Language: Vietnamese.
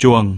chuồng